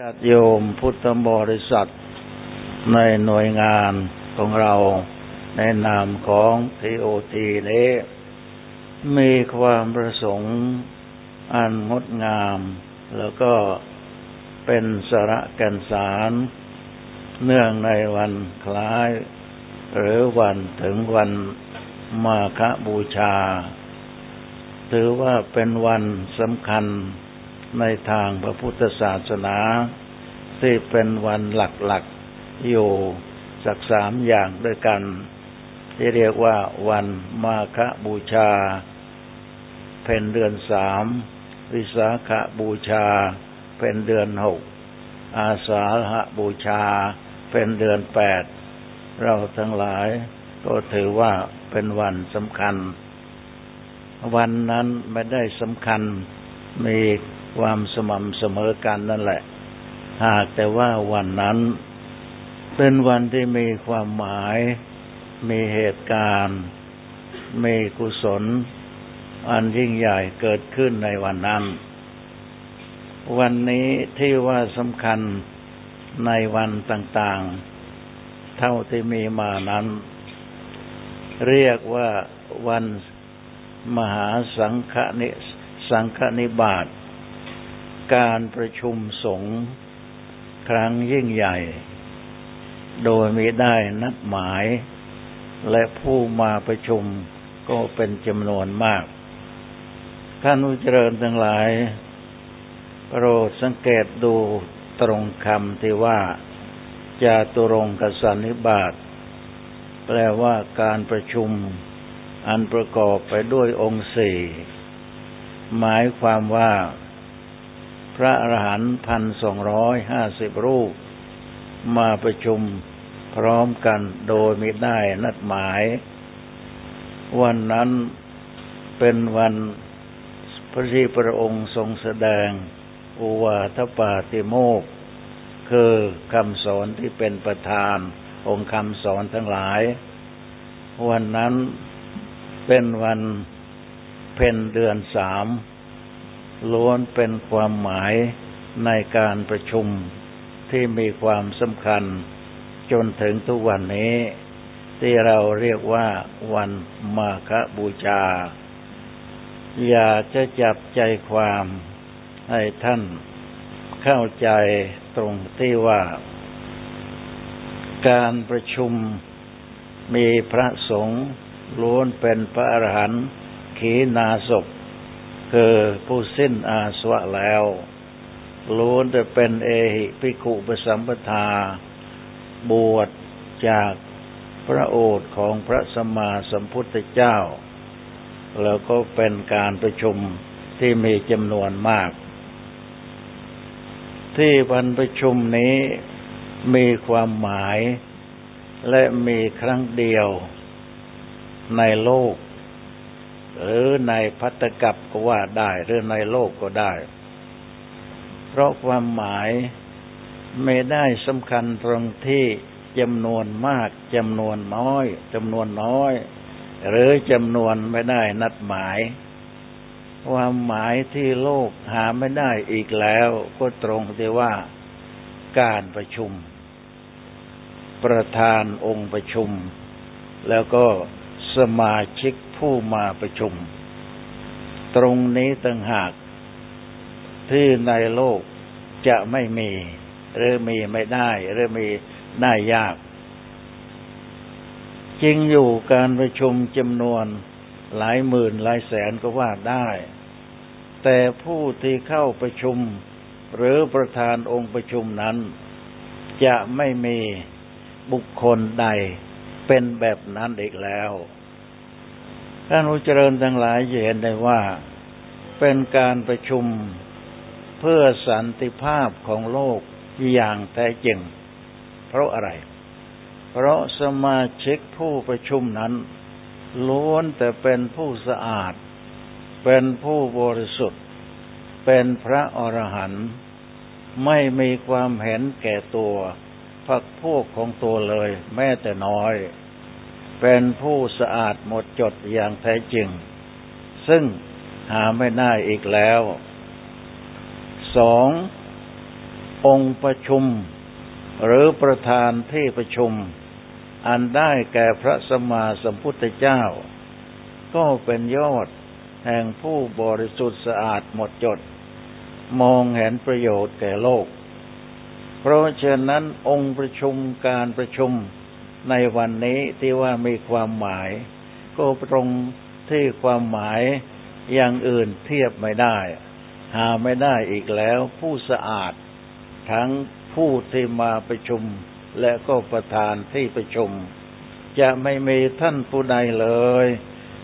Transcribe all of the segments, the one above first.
ญาติโยมพุทธบริษัท ในหน่วยงานของเราในนามของทีโอทีนี้ มีความประสงค์อันงดงาม แล้วก็เป็นสาระแก่นสาร เนื่องในวันคล้าย หรือวันถึงวันมาคบูชา ถือว่าเป็นวันสำคัญ ในทางพระพุทธศาสนา ที่เป็นวันหลักๆอยู่สักสามอย่างด้วยกัน ที่เรียกว่าวันมาคบูชาเป็นเดือนสามวิสาขบูชา เป็นเดือนหกอาสาหะบูชา เป็นเดือนแปดเราทั้งหลายก็ถือว่าเป็นวันสำคัญ วันนั้นไม่ได้สำคัญมี ความสม่ำเสมอกันนั่นแหละ หากแต่ว่าวันนั้นเป็นวันที่มีความหมาย มีเหตุการณ์ มีกุศล อันยิ่งใหญ่เกิดขึ้นในวันนั้น วันนี้ที่ว่าสำคัญในวันต่างๆ เท่าที่มีมานั้น เรียกว่าวันมหาสังฆนิสังฆนิบาต การประชุมสงฆ์ครั้งยิ่งใหญ่ โดยมีได้นัดหมาย และผู้มาประชุมก็เป็นจำนวนมาก ท่านอุจริญทั้งหลาย โปรดสังเกตดูตรงคำที่ว่าจาตุรงกสันนิบาตแปลว่าการประชุม อันประกอบไปด้วยองค์สี่หมายความว่า พระอรหันต์พันสองร้อยห้าสิบรูป มาประชุมพร้อมกันโดยมิได้นัดหมาย วันนั้นเป็นวันพระที่พระองค์ทรงแสดงอุวาทปาติโมก คือคำสอนที่เป็นประธานองค์คำสอนทั้งหลาย วันนั้นเป็นวันเพ็ญเดือนสาม ล้วนเป็นความหมายในการประชุมที่มีความสำคัญจนถึงทุกวันนี้ ที่เราเรียกว่าวันมาคบูชา อยากจะจับใจความให้ท่านเข้าใจตรงที่ว่า การประชุมมีพระสงฆ์ล้วนเป็นพระอรหันต์ขีนาศพ คือผู้สิ้นอาสวะแล้วล้วนจะเป็นเอหิภิกขุปสัมปทา บวชจากพระโอษฐ์ของพระสัมมาสัมพุทธเจ้า แล้วก็เป็นการประชุมที่มีจำนวนมาก ที่วันประชุมนี้มีความหมายและมีครั้งเดียวในโลก หรือในพัตกับก็ว่าได้หรือในโลกก็ได้ เพราะความหมายไม่ได้สำคัญตรงที่จำนวนมากจำนวนน้อยจำนวนน้อย หรือจำนวนไม่ได้นัดหมาย ความหมายที่โลกหาไม่ได้อีกแล้ว ก็ตรงที่ว่าการประชุม ประธานองค์ประชุม แล้วก็สมาชิก ผู้มาประชุม ตรงนี้ต่างหากที่ในโลกจะไม่มี หรือมีไม่ได้ หรือมีได้ยาก จริงอยู่การประชุมจำนวนหลายหมื่นหลายแสนก็ว่าได้ แต่ผู้ที่เข้าประชุม หรือประธานองค์ประชุมนั้น จะไม่มีบุคคลใดเป็นแบบนั้นอีกแล้ว ท่านผู้เจริญทั้งหลายเห็นได้ว่า เป็นการประชุมเพื่อสันติภาพของโลกอย่างแท้จริง เพราะอะไร เพราะสมาชิกผู้ประชุมนั้นล้วนแต่เป็นผู้สะอาด เป็นผู้บริสุทธิ์ เป็นพระอรหันต์ไม่มีความเห็นแก่ตัว พักพวกของตัวเลย แม้แต่น้อย เป็นผู้สะอาดหมดจดอย่างแท้จริง ซึ่งหาไม่ได้อีกแล้ว สององค์ประชุม หรือประธานที่ประชุม อันได้แก่พระสมมาสัมพุทธเจ้า ก็เป็นยอดแห่งผู้บริสุทธิ์สะอาดหมดจด มองเห็นประโยชน์แก่โลก เพราะฉะนั้นองค์ประชุมการประชุม ในวันนี้ที่ว่ามีความหมาย ก็ตรงที่ความหมายอย่างอื่นเทียบไม่ได้ หาไม่ได้อีกแล้ว ผู้สะอาด ทั้งผู้ที่มาประชุม และก็ประธานที่ประชุม จะไม่มีท่านผู้ใดเลย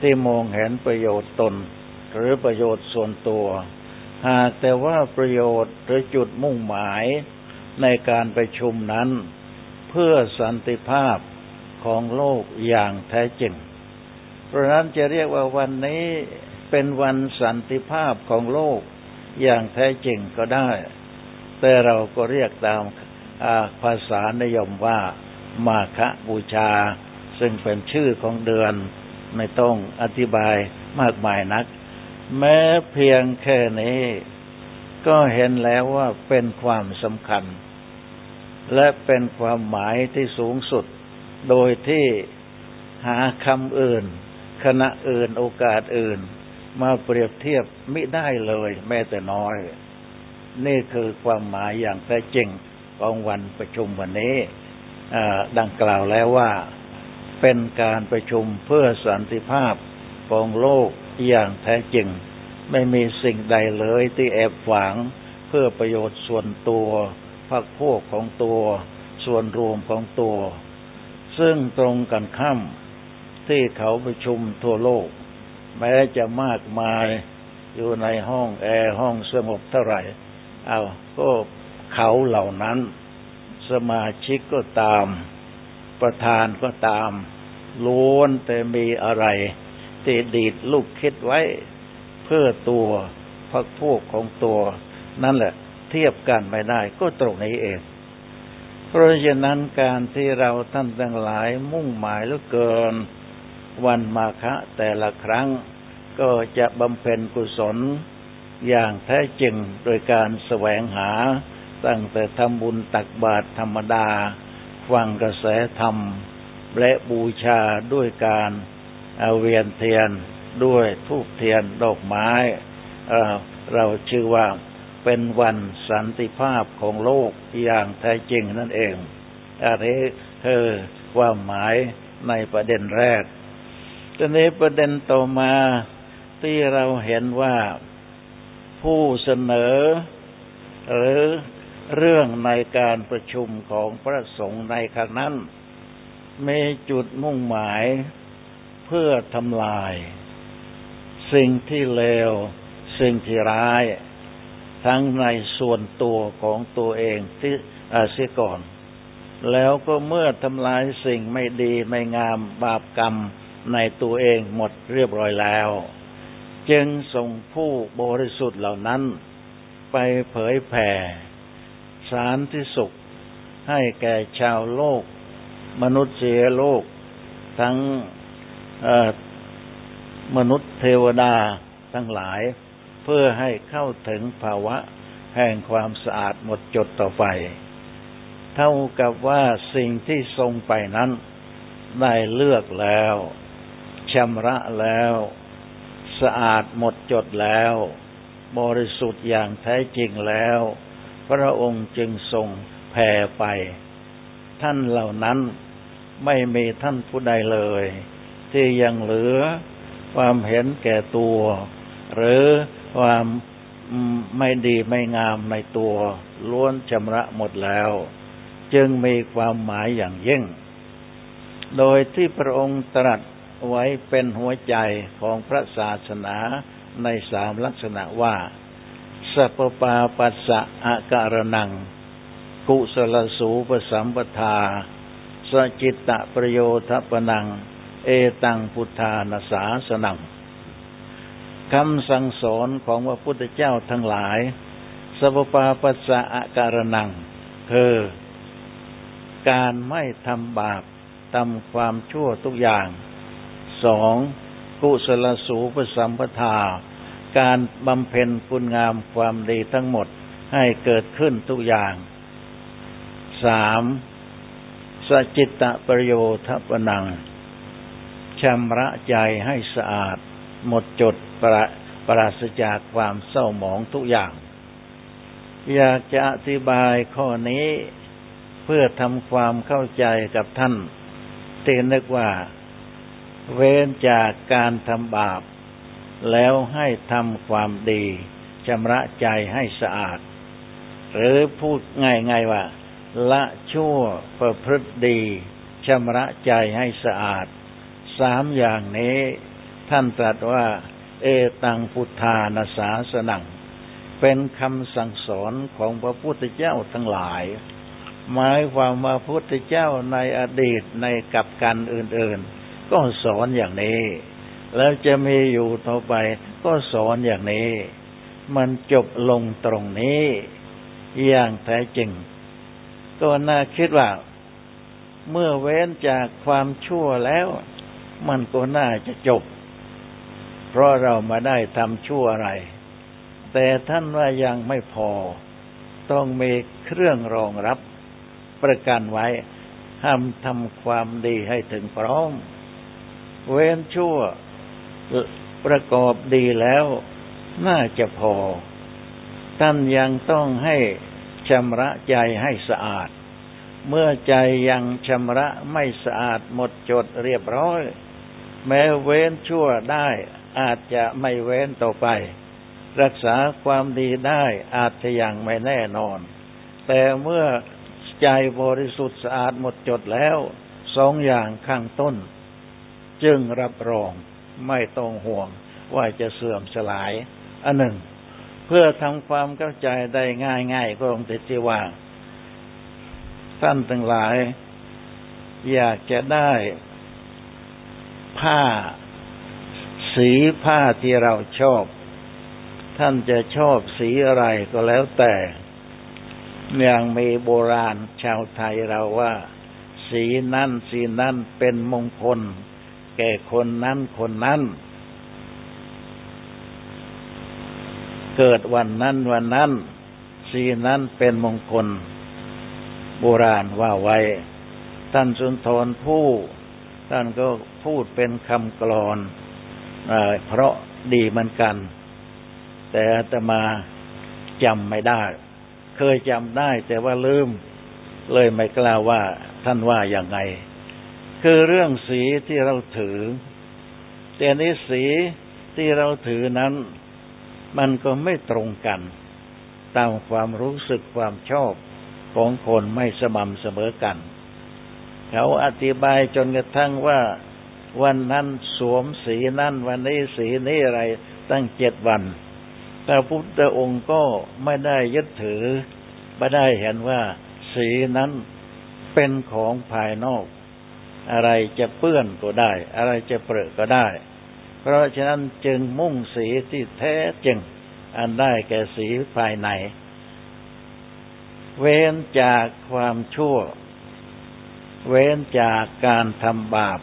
ที่มองเห็นประโยชน์ตน หรือประโยชน์ส่วนตัว หากแต่ว่าประโยชน์หรือจุดมุ่งหมายในการประชุมนั้น เพื่อสันติภาพ ของโลกอย่างแท้จริง เพราะนั้นจะเรียกว่าวันนี้เป็นวันสันติภาพของโลกอย่างแท้จริงก็ได้ แต่เราก็เรียกตามภาษานิยมว่ามาคบูชา ซึ่งเป็นชื่อของเดือนไม่ต้องอธิบายมากมายนัก แม้เพียงแค่นี้ ก็เห็นแล้วว่าเป็นความสำคัญ และเป็นความหมายที่สูงสุด โดยที่หาคำอื่น ขณะอื่นโอกาสอื่น มาเปรียบเทียบไม่ได้เลย แม้แต่น้อย นี่คือความหมายอย่างแท้จริงของวันประชุมวันนี้ดังกล่าวแล้วว่าเป็นการประชุมเพื่อสันติภาพของโลกอย่างแท้จริง ไม่มีสิ่งใดเลยที่แอบฝังเพื่อประโยชน์ส่วนตัวพักพวกของตัว ส่วนรวมของตัว ซึ่งตรงกันข้ามที่เขาประชุมทั่วโลก แม้จะมากมายอยู่ในห้องแอร์ห้องสงบเท่าไหร่เอาก็เขาเหล่านั้น สมาชิกก็ตาม ประธานก็ตามล้วนแต่มีอะไรที่ดีดลูกคิดไว้ เพื่อตัวพักพวกของตัว นั่นแหละ เทียบกันไม่ได้ก็ตรงนี้เอง เพราะฉะนั้นการที่เราท่านทั้งหลายมุ่งหมายเหลือเกิน วันมาฆะแต่ละครั้ง ก็จะบำเพ็ญกุศล อย่างแท้จริงโดยการแสวงหา ตั้งแต่ทำบุญตักบาตรธรรมดา ฟังกระแสธรรม และบูชาด้วยการเอาเวียนเทียนด้วยทูบเทียนดอกไม้ เราชื่อว่า เป็นวันสันติภาพของโลกอย่างแท้จริงนั่นเองอันนี้คือความหมายในประเด็นแรกทีนี้ประเด็นต่อมาที่เราเห็นว่าผู้เสนอ หรือเรื่องในการประชุมของพระสงฆ์ในครั้งนั้นมีจุดมุ่งหมายเพื่อทำลาย สิ่งที่เลว สิ่งที่ร้าย ทั้งในส่วนตัวของตัวเองที่อาเสียก่อน แล้วก็เมื่อทำลายสิ่งไม่ดีไม่งามบาปกรรมในตัวเองหมดเรียบร้อยแล้ว จึงส่งผู้บริสุทธิ์เหล่านั้น ไปเผยแผ่ สารที่สุขให้แก่ชาวโลก มนุษย์เสียโลก ทั้งมนุษย์เทวดาทั้งหลาย เพื่อให้เข้าถึงภาวะแห่งความสะอาดหมดจดต่อไป เท่ากับว่าสิ่งที่ทรงไปนั้น ได้เลือกแล้วชำระแล้ว สะอาดหมดจดแล้ว บริสุทธิ์อย่างแท้จริงแล้ว พระองค์จึงทรงแผ่ไป ท่านเหล่านั้นไม่มีท่านผู้ใดเลย ที่ยังเหลือความเห็นแก่ตัว หรือ ความไม่ดีไม่งามในตัวล้วนชำระหมดแล้ว จึงมีความหมายอย่างยิ่ง โดยที่พระองค์ตรัสไว้เป็นหัวใจของพระศาสนาในสามลักษณะว่า สัพปาปัสสะอาการนัง กุสลสูปสัมปทา สจิตตะประโยชน์ปนัง เอตังพุทธานาสาสนัง คำสั่งสอนของพระพุทธเจ้าทั้งหลายสัพปาปัสสะอาการนังคือการไม่ทำบาปทำความชั่วทุกอย่างสองกุศลสูปสัมปทา การบำเพ็ญคุณงามความดีทั้งหมดให้เกิดขึ้นทุกอย่างสามสจิตตประโยชน์ปนังชำระใจให้สะอาด หมดจดประปราศจากความเศร้าหมองทุกอย่าง อยากจะอธิบายข้อนี้เพื่อทำความเข้าใจกับท่านเตือนึกว่า เว้นจากการทำบาป แล้วให้ทำความดีชำระใจให้สะอาด หรือพูดง่ายๆว่า ละชั่วประพฤติดีชำระใจให้สะอาด สามอย่างนี้ ท่านตรัสว่า เอตังพุทธานาสาสนัง เป็นคำสั่งสอนของพระพุทธเจ้าทั้งหลาย หมายความว่าพุทธเจ้าในอดีตในกับกันอื่นๆ ก็สอนอย่างนี้ แล้วจะมีอยู่ต่อไปก็สอนอย่างนี้ มันจบลงตรงนี้ อย่างแท้จริง ก็น่าคิดว่าเมื่อเว้นจากความชั่วแล้ว มันก็น่าจะจบ เพราะเรามาได้ทำชั่วอะไร แต่ท่านว่ายังไม่พอ ต้องมีเครื่องรองรับประกันไว้ห้ามทำความดีให้ถึงพร้อม เว้นชั่วประกอบดีแล้วน่าจะพอ ท่านยังต้องให้ชำระใจให้สะอาด เมื่อใจยังชำระไม่สะอาดหมดจดเรียบร้อย แม้เว้นชั่วได้ อาจจะไม่เว้นต่อไป รักษาความดีได้อาจจะยังไม่แน่นอน แต่เมื่อใจบริสุทธิ์สะอาดหมดจดแล้วสองอย่างข้างต้น จึงรับรองไม่ต้องห่วงว่าจะเสื่อมสลาย อันหนึ่ง เพื่อทำความเข้าใจได้ง่ายๆก็องค์ติว่าท่านทั้งหลาย อยากจะได้ผ้า สีผ้าที่เราชอบ ท่านจะชอบสีอะไรก็แล้วแต่อย่างมีโบราณชาวไทยเราว่า สีนั้นสีนั้นเป็นมงคล แก่คนนั้นคนนั้น เกิดวันนั้นวันนั้น สีนั้นเป็นมงคล โบราณว่าไว้ ท่านสุนทรผู้ท่านก็พูดเป็นคำกลอน เพราะดีเหมือนกัน แต่อาตมาจำไม่ได้ เคยจำได้ แต่ว่าลืม เลยไม่กล้าว่าท่านว่าอย่างไง คือเรื่องสีที่เราถือ แต่นี้สีที่เราถือนั้น มันก็ไม่ตรงกัน ตามความรู้สึกความชอบของคนไม่สม่ำเสมอกัน เขาอธิบายจนกระทั่งว่า วันนั้นสวมสีนั้นวันนี้สีนี้อะไร ตั้งเจ็ดวันพระพุทธองค์ก็ไม่ได้ยึดถือ ไม่ได้เห็นว่า สีนั้นเป็นของภายนอก อะไรจะเปื้อนก็ได้ อะไรจะเปรอะก็ได้ เพราะฉะนั้นจึงมุ่งสีที่แท้จริง อันได้แก่สีภายใน เว้นจากความชั่ว เว้นจากการทำบาป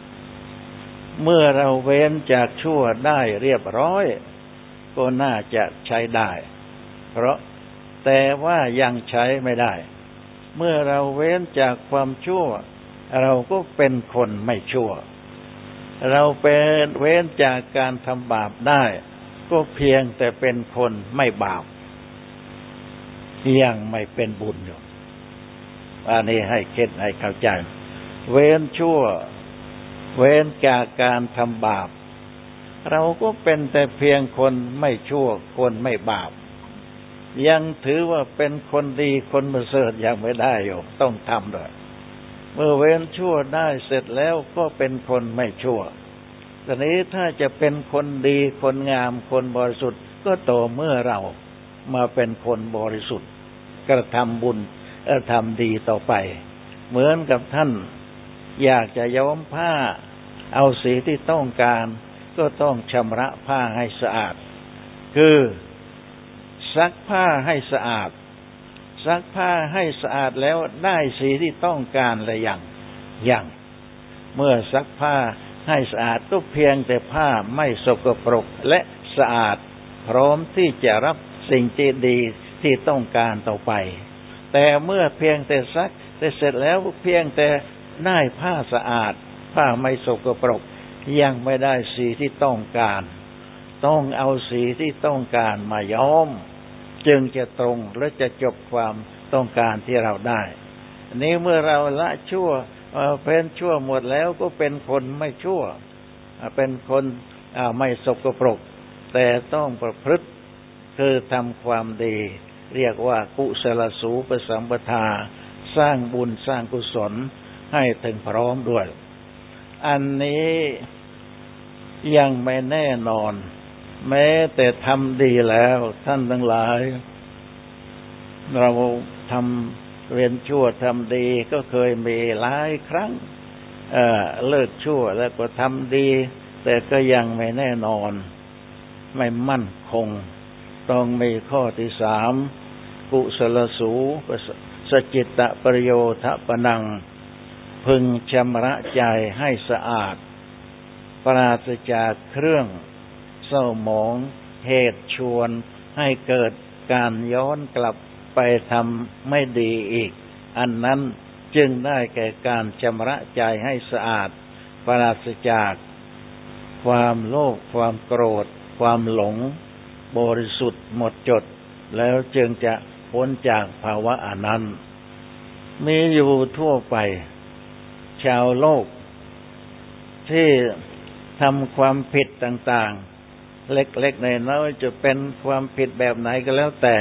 เมื่อเราเว้นจากชั่วได้เรียบร้อย ก็น่าจะใช้ได้ เพราะแต่ว่ายังใช้ไม่ได้ เมื่อเราเว้นจากความชั่ว เราก็เป็นคนไม่ชั่ว เราเป็นเว้นจากการทำบาปได้ ก็เพียงแต่เป็นคนไม่บาปยังไม่เป็นบุญอยู่อันนี้ให้เค็ดให้เข้าใจ เว้นชั่ว เว้นจากการทำบาป เราก็เป็นแต่เพียงคนไม่ชั่วคนไม่บาป ยังถือว่าเป็นคนดีคนประเสริฐยังไม่ได้อยู่ต้องทำด้วยเมื่อเว้นชั่วได้เสร็จแล้วก็เป็นคนไม่ชั่วทีนี้ถ้าจะเป็นคนดีคนงามคนบริสุทธิ์ก็ต่อเมื่อเรามาเป็นคนบริสุทธิ์ กระทำบุญกระทำดีต่อไป เหมือนกับท่าน อยากจะย้อมผ้า เอาสีที่ต้องการ ก็ต้องชำระผ้าให้สะอาด คือซักผ้าให้สะอาด ซักผ้าให้สะอาดแล้วได้สีที่ต้องการละอย่างอย่างเมื่อซักผ้าให้สะอาดก็เพียงแต่ผ้าไม่สกปรกและสะอาด พร้อมที่จะรับสิ่งที่ดีที่ต้องการต่อไป แต่เมื่อเพียงแต่ซักแต่เสร็จแล้วเพียงแต่ ได้ผ้าสะอาด ผ้าไม่สกปรก ยังไม่ได้สีที่ต้องการ ต้องเอาสีที่ต้องการมาย้อม จึงจะตรงและจะจบความต้องการที่เราได้นี้เมื่อเราละชั่วเป็นชั่วหมดแล้วก็เป็นคนไม่ชั่ว เป็นคนไม่สกปรก แต่ต้องประพฤติคือทำความดี เรียกว่ากุศลสูปสัมปทา สร้างบุญสร้างกุศล ให้ถึงพร้อมด้วย อันนี้ยังไม่แน่นอน แม้แต่ทำดีแล้วท่านทั้งหลาย เราทำเวียนชั่วทำดีก็เคยมีหลายครั้งเเลิกชั่วแล้วก็ทำดี แต่ก็ยังไม่แน่นอน ไม่มั่นคง ต้องมีข้อที่สามกุศลสูสจิตตประโยชน์ปนัง พึงชำระใจให้สะอาด ปราศจากเครื่องเศร้าหมอง เหตุชวนให้เกิดการย้อนกลับไปทำไม่ดีอีก อันนั้นจึงได้แก่การชำระใจให้สะอาด ปราศจาก ความโลภความโกรธ ความหลง บริสุทธิ์หมดจด แล้วจึงจะพ้นจากภาวะอนั้นมีอยู่ทั่วไป ชาวโลก ที่ทำความผิดต่างๆ เล็กๆในน้อยจะเป็นความผิดแบบไหนก็แล้วแต่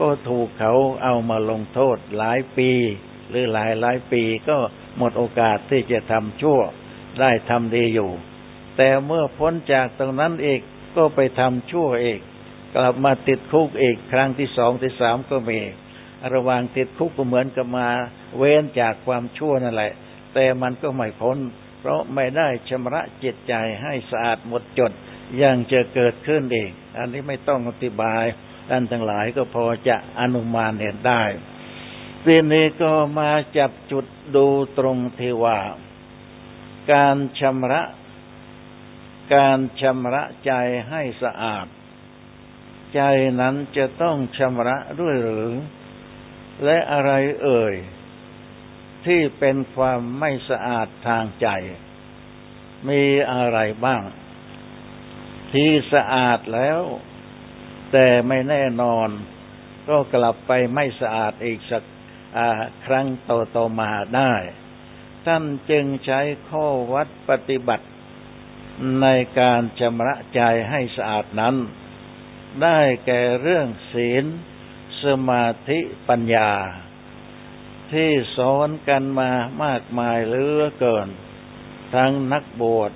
ก็ถูกเขาเอามาลงโทษหลายปี หรือหลายหลายปีก็หมดโอกาสที่จะทำชั่วได้ทำดีอยู่ แต่เมื่อพ้นจากตรงนั้นเองก็ไปทำชั่วเองกลับมาติดคุกอีกครั้งที่สองที่สามก็มี ระหว่างติดคุกก็เหมือนกับมาเว้นจากความชั่วนั่นแหละ แต่มันก็ไม่พ้น เพราะไม่ได้ชำระจิตใจให้สะอาดหมดจดยังจะเกิดขึ้นเองอันนี้ไม่ต้องอธิบายท่านทั้งหลายก็พอจะอนุมานเห็นได้ทีนี้ก็มาจับจุดดูตรงที่ว่า การชำระ การชำระใจให้สะอาด ใจนั้นจะต้องชำระด้วยหรือ และอะไรเอ่ย ที่เป็นความไม่สะอาดทางใจ มีอะไรบ้าง ที่สะอาดแล้ว แต่ไม่แน่นอน ก็กลับไปไม่สะอาดอีกสักครั้งโตโตมาได้ ท่านจึงใช้ข้อวัดปฏิบัติในการชำระใจให้สะอาดนั้น ได้แก่เรื่องศีล สมาธิปัญญา ที่สอนกันมามากมายเหลือเกิน ทั้งนักบวช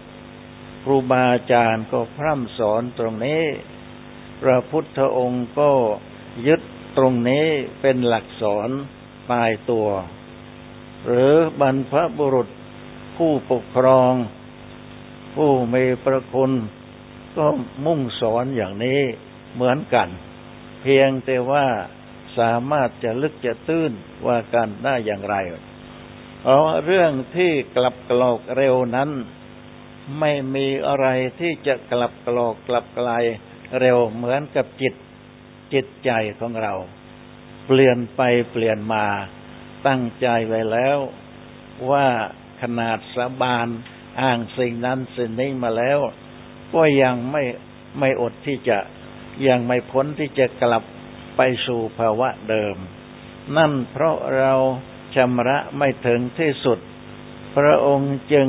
ครูบาอาจารย์ก็พร่ำสอนตรงนี้ พระพุทธองค์ก็ยึดตรงนี้เป็นหลักสอนตายตัว หรือบรรพบุรุษผู้ปกครอง ผู้มีประคุณก็มุ่งสอนอย่างนี้เหมือนกัน เพียงแต่ว่า สามารถจะลึกจะตื้นว่ากันได้อย่างไรเพราะเรื่องที่กลับกลอกเร็วนั้น ไม่มีอะไรที่จะกลับกลอกกลับไกลเร็วเหมือนกับจิตจิตใจของเรา เปลี่ยนไปเปลี่ยนมาตั้งใจไว้แล้ว ว่าขนาดสาบานอ้างสิ่งนั้นสิ่งนี้มาแล้ว ก็ยังไม่ไม่อดที่จะยังไม่พ้นที่จะกลับ ไปสู่ภาวะเดิม นั่นเพราะเราชำระไม่ถึงที่สุด พระองค์จึง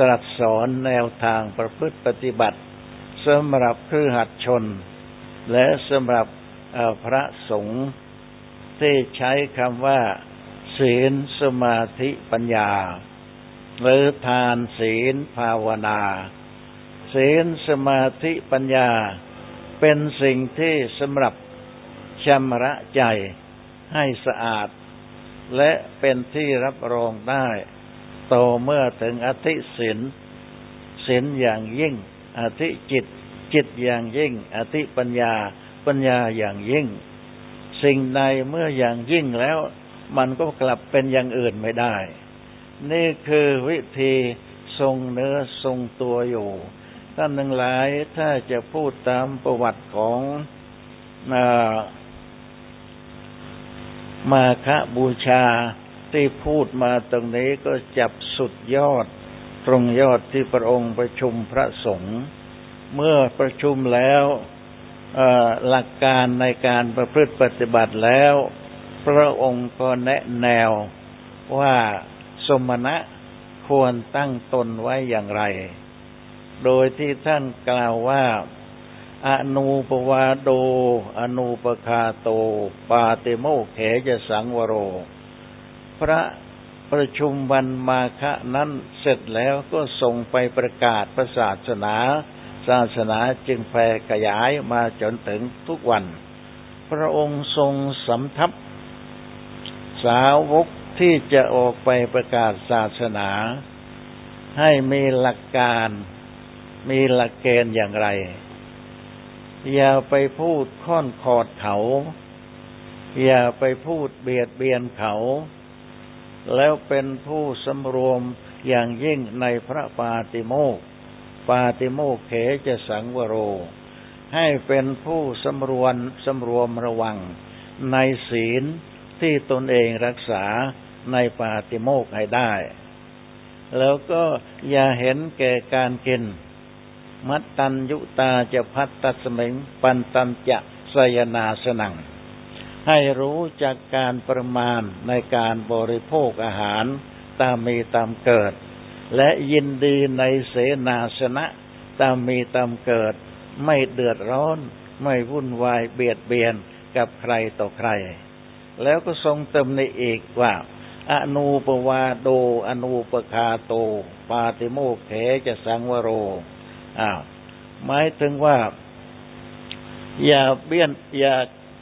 ตรัสสอนแนวทางประพฤติปฏิบัติสำหรับคือหัดชน และสำหรับพระสงฆ์ที่ใช้คำว่า ศีลสมาธิปัญญา หรือทานศีลภาวนา ศีลสมาธิปัญญา เป็นสิ่งที่สำหรับ ชำระใจให้สะอาด และเป็นที่รับรองได้ โตเมื่อถึงอธิศินศินอย่างยิ่ง อธิจิต จิตอย่างยิ่ง อธิปัญญา ปัญญาอย่างยิ่ง สิ่งใดเมื่ออย่างยิ่งแล้ว มันก็กลับเป็นอย่างอื่นไม่ได้ นี่คือวิธีทรงเนื้อทรงตัวอยู่ ท่านทั้งหลายถ้าจะพูดตามประวัติของ มาคะบูชาที่พูดมาตรงนี้ก็จับสุดยอด ตรงยอดที่พระองค์ประชุมพระสงฆ์เมื่อประชุมแล้วหลักการในการประพฤติปฏิบัติแล้ว พระองค์ก็แนะแนวว่าสมณะควรตั้งตนไว้อย่างไร โดยที่ท่านกล่าวว่า อนูปวาโด อนูปคาโต ปาเตโมเขจะสังวโร พระประชุมวันมาคะนั้นเสร็จแล้วก็ส่งไปประกาศศาสนา ศาสนาจึงแผ่ขยายมาจนถึงทุกวัน พระองค์ทรงสำทับ สาวกที่จะออกไปประกาศศาสนา ให้มีหลักการ มีหลักเกณฑ์อย่างไร อย่าไปพูดค่อนขอดเขา อย่าไปพูดเบียดเบียนเขา แล้วเป็นผู้สำรวมอย่างยิ่งในพระปาติโมกปาติโมกเขจะสังวโร ให้เป็นผู้สำรวมสำรวมระวัง ในศีลที่ตนเองรักษาในปาติโมกให้ได้ แล้วก็อย่าเห็นแก่การกิน มัตตัญยุตาจะพัตตสมิงปันตัญจะสยนาสนัง ให้รู้จากการประมาณในการบริโภคอาหารตามมีตามเกิด และยินดีในเสนาสนะตามมีตามเกิด ไม่เดือดร้อน ไม่วุ่นวายเบียดเบียนกับใครต่อใคร แล้วก็ทรงเติมในอีกว่าอนูปวาโด อนูปคาโต ปาติโมเขจะสังวโร อ้าวหมายถึงว่า อย่าเบียนอย่า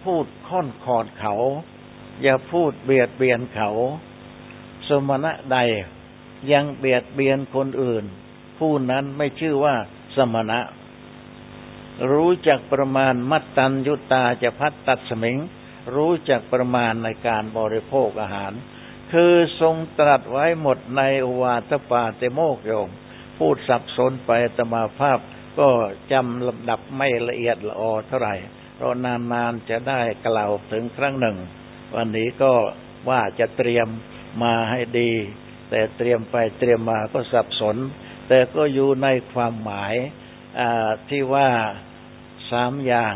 พูดค่อนขอดเขา อย่าพูดเบียดเบียนเขา สมณะใดยังเบียดเบียนคนอื่น ผู้นั้นไม่ชื่อว่าสมณะ รู้จักประมาณมัตตัญยุตาจะพัดตัดสมิง รู้จักประมาณในการบริโภคอาหาร คือทรงตรัสไว้หมดในอวาทปาเตโมกโยม พูดสับสนไปตมาภาพก็จำลำดับไม่ละเอียดละออเท่าไหร่ เพราะนานๆจะได้กล่าวถึงครั้งหนึ่ง วันนี้ก็ว่าจะเตรียมมาให้ดี แต่เตรียมไปเตรียมมาก็สับสน แต่ก็อยู่ในความหมายที่ว่าสามอย่าง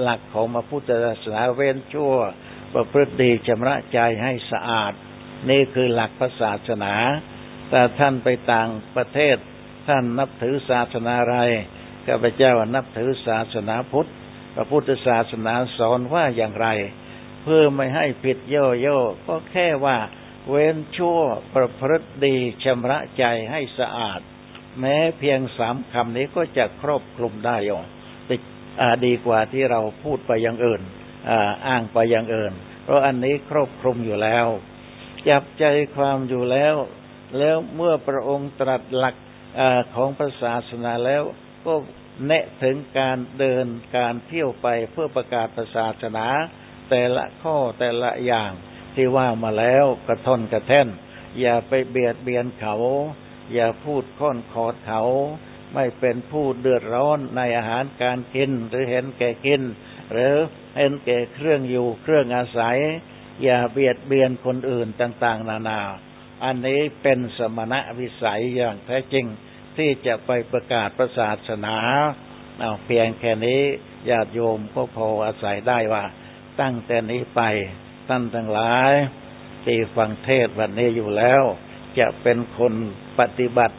หลักของมาพุทธศาสนาเว้นชั่ว ประพฤติดีชำระใจให้สะอาด นี่คือหลักศาสนา แต่ท่านไปต่างประเทศ ท่านนับถือศาสนาอะไรข้าพเจ้านับถือศาสนาพุทธ พระพุทธศาสนาสอนว่าอย่างไร เพื่อไม่ให้ผิดโยโย่ก็แค่ว่า เว้นชั่วประพฤติดีชำระใจให้สะอาด แม้เพียงสามคำนี้ก็จะครอบคลุมได้อยู่ติดีกว่าที่เราพูดไปอย่างอื่นอ้างไปอย่างอื่น เพราะอันนี้ครอบคลุมอยู่แล้ว จับใจความอยู่แล้ว แล้วเมื่อพระองค์ตรัสหลัก ของพระศาสนาแล้วก็แนะถึงการเดินการเที่ยวไปเพื่อประกาศศาสนา แต่ละข้อแต่ละอย่างที่ว่ามาแล้วกระทนกระแท่น อย่าไปเบียดเบียนเขา อย่าพูดค้อนขอดเขา ไม่เป็นผู้เดือดร้อนในอาหารการกินหรือเห็นแก่กิน หรือเห็นแก่เครื่องอยู่เครื่องอาศัย อย่าเบียดเบียนคนอื่นต่าง ๆ นานา อันนี้เป็นสมณะวิสัยอย่างแท้จริงที่จะไปประกาศประศาสนาเอาเพียงแค่นี้ญาติโยมก็พออาศัยได้ว่า ตั้งแต่นี้ไปท่านทั้งหลาย ที่ฟังเทศวันนี้อยู่แล้ว จะเป็นคนปฏิบัติ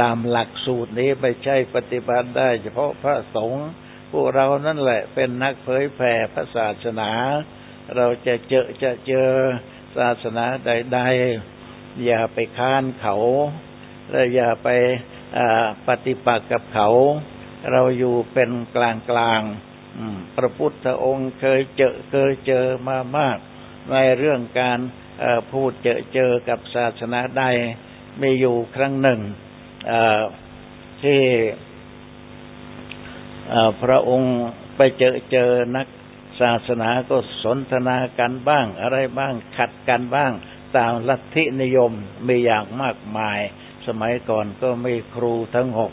ตามหลักสูตรนี้ไม่ใช่ปฏิบัติได้เฉพาะพระสงฆ์พวกเรานั่นแหละเป็นนักเผยแผ่พระศาสนา เราจะเจอจะเจอศาสนาใด ๆ อย่าไปค้านเขาและอย่าไปปฏิปักษ์กับเขา เราอยู่เป็นกลางกลางพระพุทธองค์เคยเจอเคยเจอมามาก ในเรื่องการพูดเจอเจอกับศาสนาใดมีอยู่ครั้งหนึ่งที่พระองค์ไปเจอเจอนักศาสนาก็สนทนากันบ้าง อะไรบ้างขัดกันบ้าง ตามลัทธินิยมมีอย่างมากมาย สมัยก่อนก็มีครูทั้งหก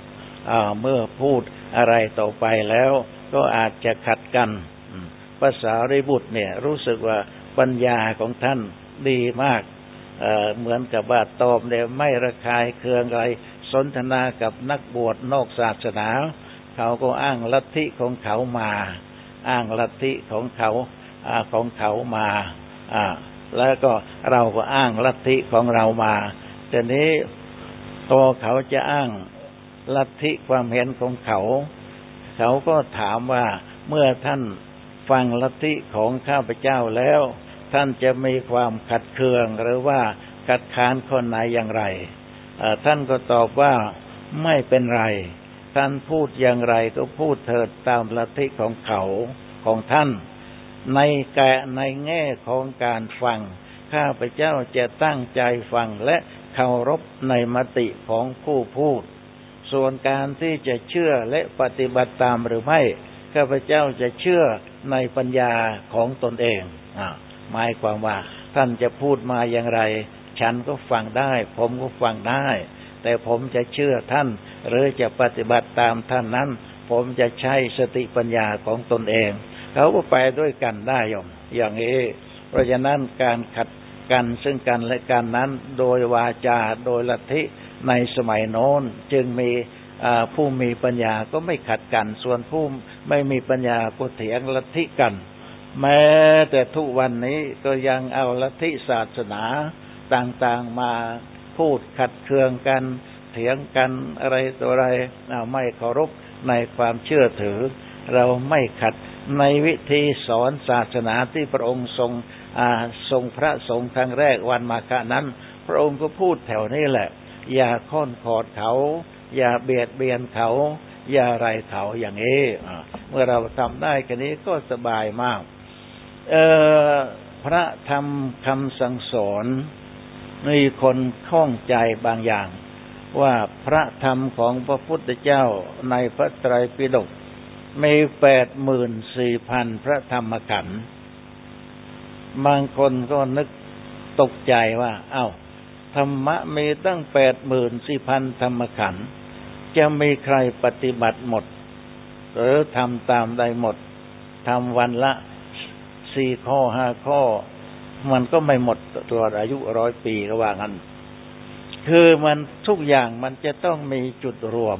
เมื่อพูดอะไรต่อไปแล้ว ก็อาจจะขัดกันภาษาริบุตรเนี่ย รู้สึกว่าปัญญาของท่านดีมากเเหมือนกับว่าตอบเนี่ยไม่ระคายเคืองอะไรสนทนากับนักบวชนอกศาสนา เขาก็อ้างลัทธิของเขามา อ้างลัทธิของเขาของเขามา แล้วก็เราก็อ้างลัทธิของเรามาแต่นี้ตัวเขาจะอ้างลัทธิความเห็นของเขา เขาก็ถามว่าเมื่อท่านฟังลัทธิของข้าพเจ้าแล้ว ท่านจะมีความขัดเคืองหรือว่าขัดค้านคนไหนอย่างไรท่านก็ตอบว่าไม่เป็นไร ท่านพูดอย่างไรก็พูดเถิดตามลัทธิของเขาของท่าน ในแกะในแง่ของการฟัง ข้าพเจ้าจะตั้งใจฟังและเคารพในมติของผู้พูด ส่วนการที่จะเชื่อและปฏิบัติตามหรือไม่ ข้าพเจ้าจะเชื่อในปัญญาของตนเองอหมายความว่า ท่านจะพูดมาอย่างไร ฉันก็ฟังได้ ผมก็ฟังได้ แต่ผมจะเชื่อท่าน หรือจะปฏิบัติตามท่านนั้น ผมจะใช้สติปัญญาของตนเอง เขาก็ไปด้วยกันได้ยอมอย่างนี้เพราะฉะนั้นการขัดกันซึ่งกันและกันนั้นโดยวาจาโดยลัทธิในสมัยโน้นจึงมีผู้มีปัญญาก็ไม่ขัดกัน ส่วนผู้ไม่มีปัญญาก็เถียงลัทธิกัน แม้แต่ทุกวันนี้ก็ยังเอาลัทธิศาสนาต่างๆมาพูดขัดเคืองกัน เถียงกันอะไรตัวอะไรไม่เคารพในความเชื่อถือ เราไม่ขัด ในวิธีสอนศาสนาที่พระองค์ทรงทรงพระสงฆ์ครั้งแรกวันมาฆะนั้น พระองค์ก็พูดแถวนี้แหละ อย่าค้อนขอดเขา อย่าเบียดเบียนเขา อย่าไรเขาอย่างนี้เมื่อเราทำได้แค่นี้ก็สบายมาก เออพระธรรมคำสั่งสอนมีคนข้องใจบางอย่าง ว่าพระธรรมของพระพุทธเจ้าในพระไตรปิฎก มีแปดหมื่นสี่พันพระธรรมขันธ์บางคนก็นึกตกใจว่าเอา้าธรรมะมีตั้งแปดหมื่นสี่พันธรรมขันธ์จะมีใครปฏิบัติหมด หรือทำตามได้หมดทำวันละสี่ข้อห้าข้อ มันก็ไม่หมดตัวอายุร้อยปีก็ว่างั้นคือมันทุกอย่างมันจะต้องมีจุดรวม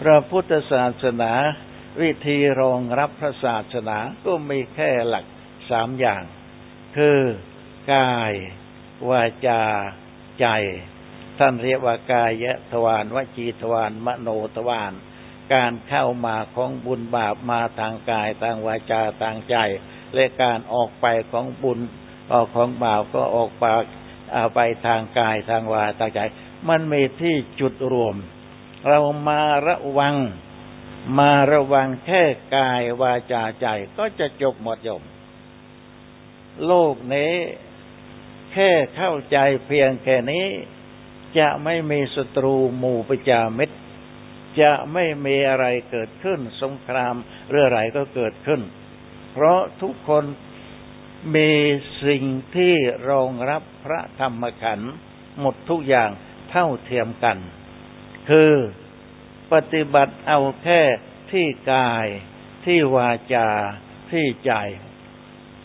พระพุทธศาสนา วิธีรองรับพระศาสนาก็มีแค่หลักสามอย่าง คือกาย วาจา ใจ ท่านเรียกว่ากายทวารวจีทวารมโนทวารการเข้ามาของบุญบาปมาทางกายทางวาจาทางใจ และการออกไปของบุญออกของบาปก็ออกปเอาไปทางกายทางวาทางใจ มันมีที่จุดรวม เรามาระวัง มาระวังแค่กายวาจาใจก็จะจบหมดยม โลกนี้แค่เข้าใจเพียงแค่นี้ จะไม่มีศัตรูหมู่ประจามิตร จะไม่มีอะไรเกิดขึ้น สงครามเรื่องอะไรก็เกิดขึ้น เพราะทุกคนมีสิ่งที่รองรับพระธรรมขันธ์หมดทุกอย่างเท่าเทียมกัน คือ ปฏิบัติเอาแค่ที่กาย ที่วาจา ที่ใจ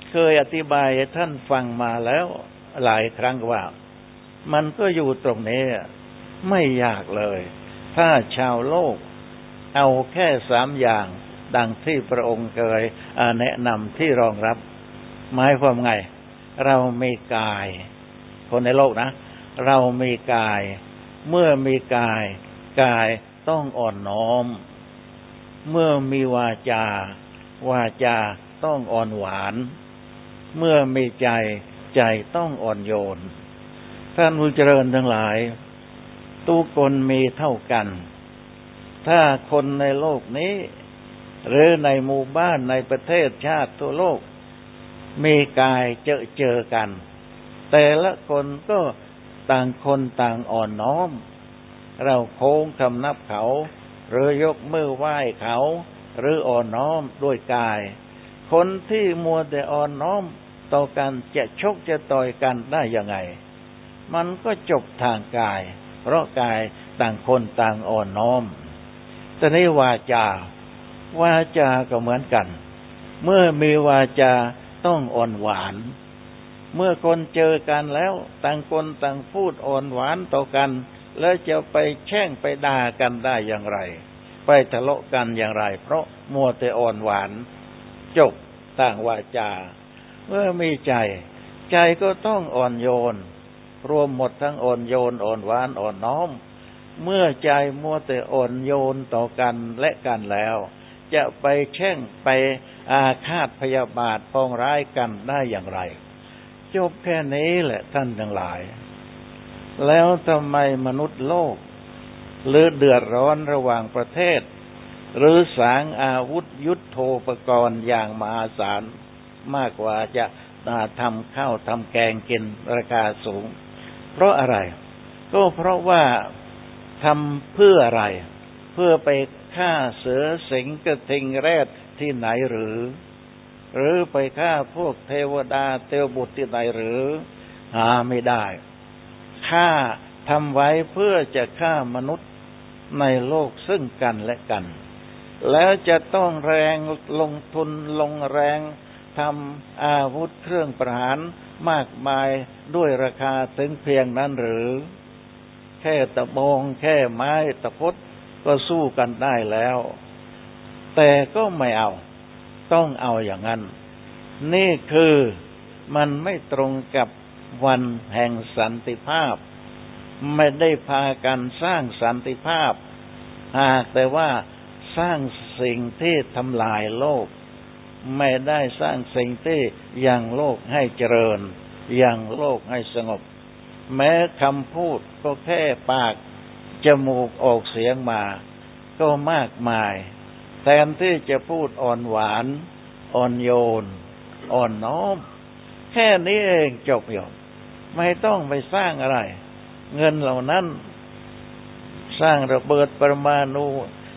เคยอธิบายท่านฟังมาแล้วหลายครั้งว่า มันก็อยู่ตรงนี้ ไม่ยากเลย ถ้าชาวโลก เอาแค่สามอย่าง ดังที่พระองค์เคยแนะนำที่รองรับ หมายความไง เรามีกาย คนในโลกนะ เรามีกาย เมื่อมีกาย กาย ต้องอ่อนน้อม เมื่อมีวาจา วาจาต้องอ่อนหวาน เมื่อมีใจใจต้องอ่อนโยน ท่านผู้เจริญทั้งหลาย ทุกคนมีเท่ากัน ถ้าคนในโลกนี้ หรือในหมู่บ้านในประเทศชาติทั่วโลก มีกายเจอเจอกัน แต่ละคนก็ต่างคนต่างอ่อนน้อม เราโค้งคำนับเขา หรือยกมือไหว้เขา หรืออ่อนน้อมด้วยกาย คนที่มัวแต่อ่อนน้อมต่อกันจะชกจะต่อยกันได้ยังไง มันก็จบทางกาย เพราะกายต่างคนต่างอ่อนน้อมแต่ในวาจา วาจาก็เหมือนกัน เมื่อมีวาจาต้องอ่อนหวาน เมื่อคนเจอกันแล้ว ต่างคนต่างพูดอ่อนหวานต่อกัน แล้วจะไปแช่งไปด่ากันได้อย่างไร ไปทะเลาะกันอย่างไร เพราะมัวแต่อ่อนหวานจบต่างวาจา เมื่อมีใจ ใจก็ต้องอ่อนโยน รวมหมดทั้งอ่อนโยนอ่อนหวานอ่อนน้อม เมื่อใจมัวแต่อ่อนโยนต่อกันและกันแล้ว จะไปแช่งไปอาฆาตพยาบาทปองร้ายกันได้อย่างไร จบแค่นี้แหละท่านทั้งหลาย แล้วทำไมมนุษย์โลก หรือเดือดร้อนระหว่างประเทศ หรือสางอาวุธยุทโธปกรณ์อย่างมหาศาลมากกว่าจะทำข้าวทำแกงกินราคาสูง เพราะอะไร ก็เพราะว่าทำเพื่ออะไร เพื่อไปฆ่าเสือสิงกระทิงแรดที่ไหนหรือ หรือไปฆ่าพวกเทวดาเทวบุตรที่ไหนหรือ หาไม่ได้ ฆ่าทำไว้เพื่อจะฆ่ามนุษย์ในโลกซึ่งกันและกัน แล้วจะต้องแรงลงทุนลงแรงทำอาวุธเครื่องประหารมากมายด้วยราคาถึงเพียงนั้นหรือ แค่ตะบองแค่ไม้ตะพดก็สู้กันได้แล้ว แต่ก็ไม่เอา ต้องเอาอย่างนั้น นี่คือมันไม่ตรงกับ วันแห่งสันติภาพ ไม่ได้พากันสร้างสันติภาพ หากแต่ว่าสร้างสิ่งที่ทำลายโลก ไม่ได้สร้างสิ่งที่ยังโลกให้เจริญ ยังโลกให้สงบ แม้คำพูดก็แค่ปากจมูกออกเสียงมา ก็มากมาย แทนที่จะพูดอ่อนหวาน อ่อนโยน อ่อนน้อม แค่นี้เองจบยู่ ไม่ต้องไปสร้างอะไร เงินเหล่านั้น สร้างระเบิดปรมาณู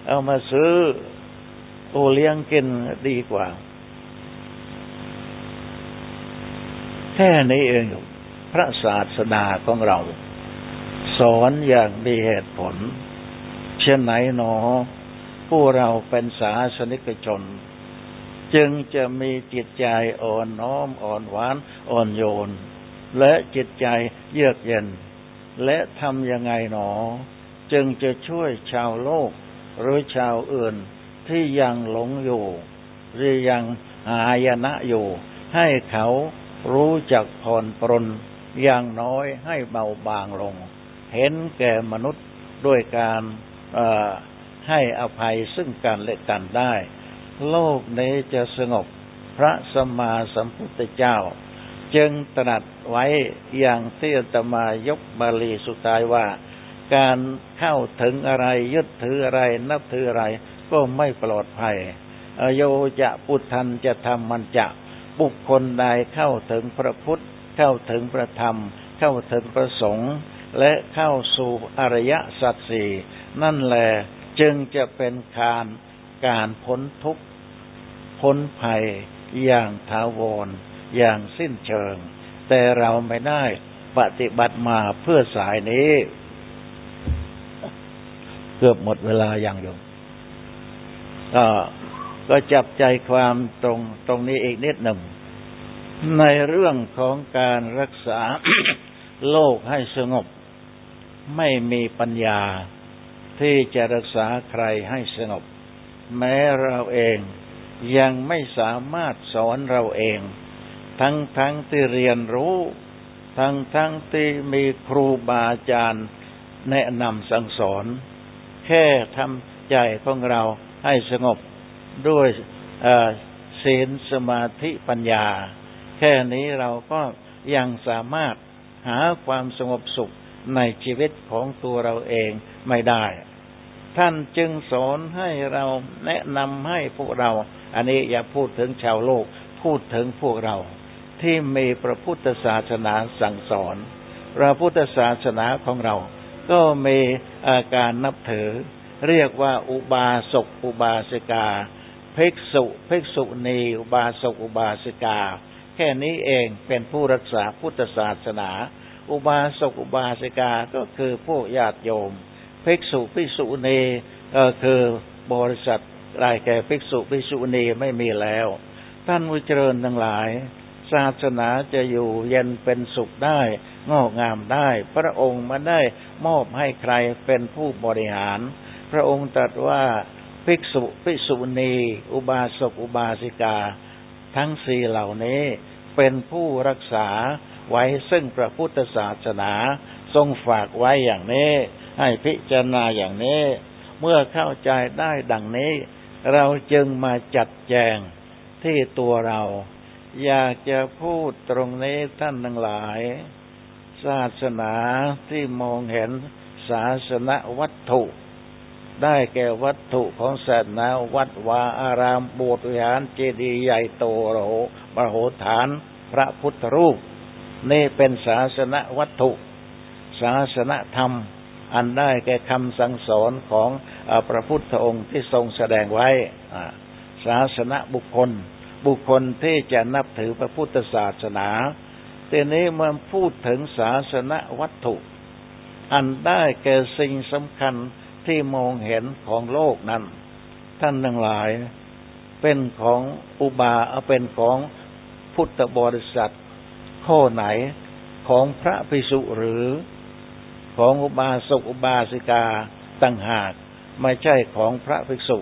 เอามาซื้อโอเลี้ยงกินดีกว่า แค่นี้เอง พระศาสดาของเรา สอนอย่างมีเหตุผล เช่นไหนหนอ ผู้เราเป็นสาสนิกชน จึงจะมีจิตใจอ่อนน้อมอ่อนหวานอ่อนโยน และจิตใจเยือกเย็น และทำยังไงหนอ จึงจะช่วยชาวโลก หรือชาวอื่นที่ยังหลงอยู่ หรือยังหายนะอยู่ ให้เขารู้จักผ่อนปรนอย่างน้อยให้เบาบางลง เห็นแก่มนุษย์ด้วยการให้อภัยซึ่งกันและกันได้ โลกนี้จะสงบพระสมมาสัมพุทธเจ้า จึงตรัสไว้อย่างที่ตมายกบาลีสุดท้ายว่า การเข้าถึงอะไรยึดถืออะไร นับถืออะไร ก็ไม่ปลอดภัยอโยจะปุถันจะทำมันจะบุคคลใดเข้าถึงพระพุทธ เข้าถึงพระธรรม เข้าถึงพระสงฆ์และเข้าสู่อริยสัจสี่นั่นแหละจึงจะเป็นการการพ้นทุกข์พ้นภัยอย่างถาวร อย่างสิ้นเชิง แต่เราไม่ได้ปฏิบัติมาเพื่อสายนี้ เกือบหมดเวลาอย่างยู่ก็ก็จับใจความตรงตรงนี้อีกนิดหนึ่ง ในเรื่องของการรักษาโลกให้สงบ ไม่มีปัญญาที่จะรักษาใครให้สงบ แม้เราเองยังไม่สามารถสอนเราเอง ทั้งทั้งที่เรียนรู้ ทั้งทั้งที่มีครูบาอาจารย์แนะนำสั่งสอน แค่ทำใจของเราให้สงบด้วยศีลสมาธิปัญญา แค่นี้เราก็ยังสามารถหาความสงบสุขในชีวิตของตัวเราเองไม่ได้ ท่านจึงสอนให้เราแนะนำให้พวกเรา อันนี้อย่าพูดถึงชาวโลก พูดถึงพวกเรา ที่มีพระพุทธศาสนาสั่งสอน พระพุทธศาสนาของเรา ก็มีอาการนับถือ เรียกว่าอุบาสกอุบาสิกาภิกษุภิกษุณีอุบาสกอุบาสิกา แค่นี้เองเป็นผู้รักษาพุทธศาสนา อุบาสกอุบาสิกาก็คือพวกญาติโยมภิกษุภิกษุณีคือบริษัทรายแก่ภิกษุภิกษุณีไม่มีแล้ว ท่านผู้เจริญทั้งหลาย ศาสนาจะอยู่เย็นเป็นสุขได้ งอกงามได้ พระองค์มาได้มอบให้ใครเป็นผู้บริหาร พระองค์ตรัสว่าภิกษุภิกษุณี อุบาสกอุบาสิกา ทั้งสี่เหล่านี้เป็นผู้รักษาไว้ซึ่งพระพุทธศาสนาทรงฝากไว้อย่างนี้ ให้พิจารณาอย่างนี้ เมื่อเข้าใจได้ดังนี้ เราจึงมาจัดแจงที่ตัวเรา อยากจะพูดตรงนี้ท่านทั้งหลาย ศาสนาที่มองเห็นศาสนวัตถุ ได้แก่วัตถุของศาสนาวัดวาอารามโบสถ์วิหารเจดีย์ใหญ่โตโรมโหฐานพระพุทธรูป นี่เป็นศาสนวัตถุ ศาสนธรรม อันได้แก่คำสั่งสอนของอพระพุทธองค์ที่ทรงแสดงไว้ศาสนบุคคล บุคคลที่จะนับถือพระพุทธศาสนาทีนี้เมื่อพูดถึงศาสนวัตถุ อันได้แก่สิ่งสำคัญที่มองเห็นของโลกนั้น ท่านทั้งหลาย เป็นของอุบาเป็นของพุทธบริษัท ข้อไหนของพระภิกษุหรือ ของอุบาสกอุบาสิกาตั้งหาก ไม่ใช่ของพระภิกษุ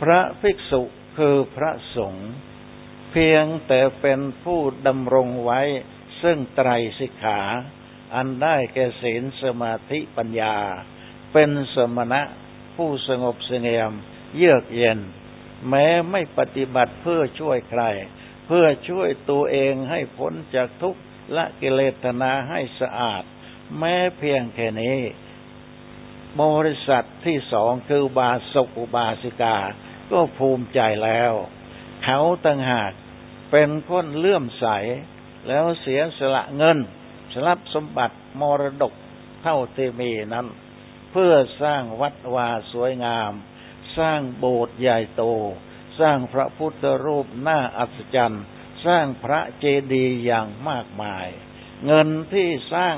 พระภิกษุ คือพระสงฆ์เพียงแต่เป็นผู้ดำรงไว้ ซึ่งไตรสิกขา อันได้แก่ศีลสมาธิปัญญา เป็นสมณะผู้สงบเสงี่ยม เยือกเย็น แม้ไม่ปฏิบัติเพื่อช่วยใคร เพื่อช่วยตัวเองให้พ้นจากทุกข์ละกิเลสนาให้สะอาด แม้เพียงแค่นี้บริษัทที่สองคือบาสกุบาสิกา ก็ภูมิใจแล้ว เขาต่างหากเป็นคนเลื่อมใส แล้วเสียสละเงินสลับสมบัติมรดกเท่าที่มีนั้น เพื่อสร้างวัดวาสวยงาม สร้างโบสถ์ใหญ่โต สร้างพระพุทธรูปหน้าอัศจรรย์ สร้างพระเจดีย์อย่างมากมาย เงินที่สร้าง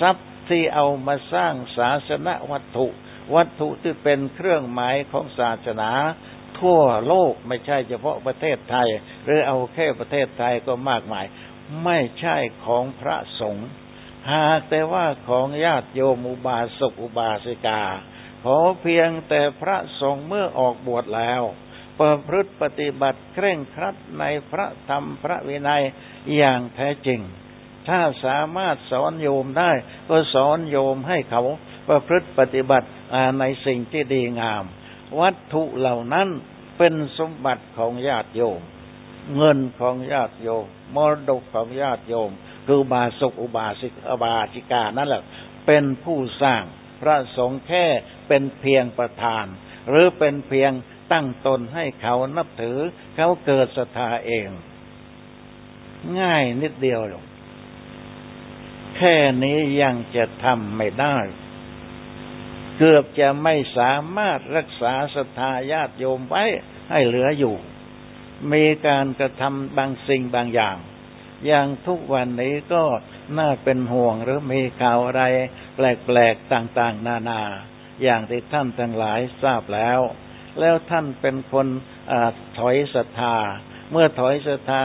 ทรัพย์ที่เอามาสร้างศาสนวัตถุ วัตถุที่เป็นเครื่องหมายของศาสนา ทั่วโลกไม่ใช่เฉพาะประเทศไทย หรือเอาแค่ประเทศไทยก็มากมาย ไม่ใช่ของพระสงฆ์หากแต่ว่าของญาติโยมอุบาสกอุบาสิกา ขอเพียงแต่พระสงฆ์เมื่อออกบวชแล้วประพฤติปฏิบัติเคร่งครัดในพระธรรมพระวินัยอย่างแท้จริง ถ้าสามารถสอนโยมได้ ก็สอนโยมให้เขาประพฤติปฏิบัติ ในสิ่งที่ดีงาม วัตถุเหล่านั้นเป็นสมบัติของญาติโยม เงินของญาติโยม มรดกของญาติโยม คือบาสุกอุบาสิกอบาสิกานั่นแหละ เป็นผู้สร้างพระสงฆ์แค่เป็นเพียงประธาน หรือเป็นเพียงตั้งตนให้เขานับถือเขาเกิดศรัทธาเอง ง่ายนิดเดียวหรอกแค่นี้ยังจะทำไม่ได้ เกือบจะไม่สามารถรักษาศรัทธาญาติโยมไว้ให้เหลืออยู่ มีการกระทำบางสิ่งบางอย่าง อย่างทุกวันนี้ก็น่าเป็นห่วงหรือมีข่าวอะไร แปลกๆต่างๆ นานา อย่างที่ท่านทั้งหลายทราบแล้ว แล้วท่านเป็นคนอถอยศรัทธา เมื่อถอยศรัทธา